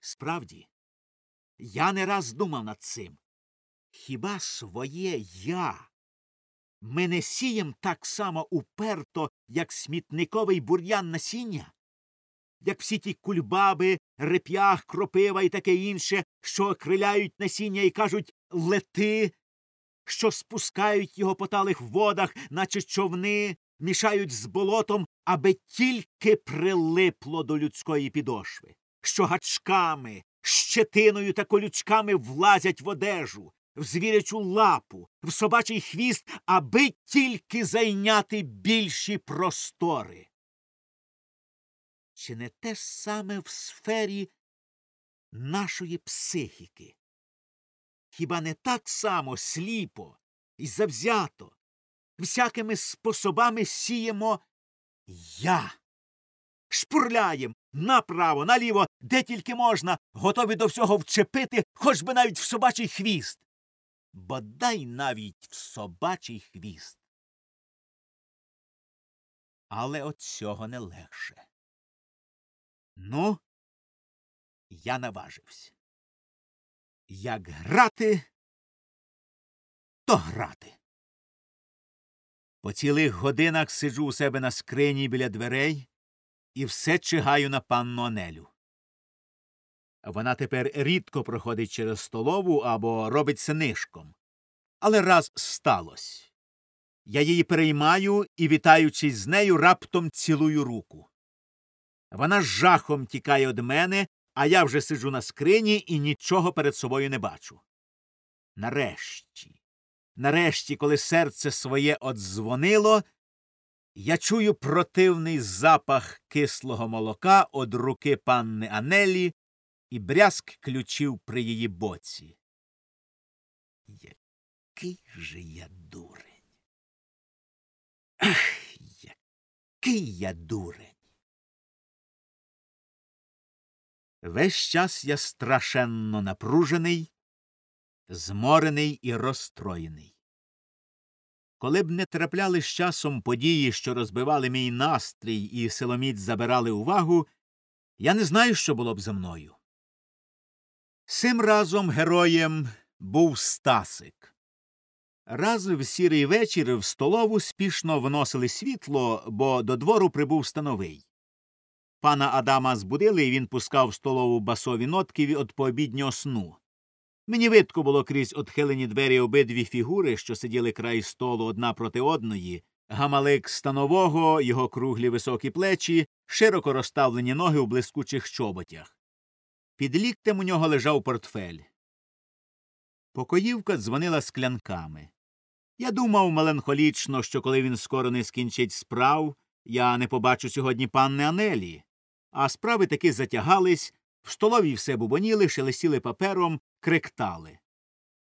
Справді, я не раз думав над цим. Хіба своє я ми не сієм так само уперто, як смітниковий бур'ян насіння? Як всі ті кульбаби, реп'ях, кропива і таке інше, що окриляють насіння і кажуть лети, що спускають його по талих водах, наче човни, мішають з болотом, аби тільки прилипло до людської підошви, що гачками, щетиною та колючками влазять в одежу, в звірячу лапу, в собачий хвіст, аби тільки зайняти більші простори. Чи не те ж саме в сфері нашої психіки? Хіба не так само сліпо і завзято, всякими способами сіємо я? Шпурляєм направо, наліво, де тільки можна, готові до всього вчепити, хоч би навіть в собачий хвіст. Бодай навіть в собачий хвіст. Але от цього не легше. Ну, я наважився. Як грати, то грати. По цілих годинах сиджу у себе на скрині біля дверей і все чигаю на панну Анелю. Вона тепер рідко проходить через столову або робить синишком. Але раз сталося. Я її переймаю і, вітаючись з нею, раптом цілую руку. Вона з жахом тікає од мене, а я вже сиджу на скрині і нічого перед собою не бачу. Нарешті, нарешті, коли серце своє одзвонило, я чую противний запах кислого молока од руки панни Анелі і брязк ключів при її боці. Який же я дурень. Ах, який я дурень. Весь час я страшенно напружений, зморений і розстроєний. Коли б не трапляли з часом події, що розбивали мій настрій і силоміць забирали увагу, я не знаю, що було б за мною. Сим разом героєм був Стасик. Раз в сірий вечір в столову спішно вносили світло, бо до двору прибув становий. Пана Адама збудили, і він пускав в столову басові нотки від пообіднього сну. Мені видко було крізь отхилені двері обидві фігури, що сиділи край столу одна проти одної, гамалик станового, його круглі високі плечі, широко розставлені ноги у блискучих чоботях. Під ліктем у нього лежав портфель. Покоївка дзвонила склянками. Я думав меланхолічно, що коли він скоро не скінчить справ, я не побачу сьогодні панни Анелі. А справи таки затягались, в столовій все бубоніли, шелестіли папером, криктали.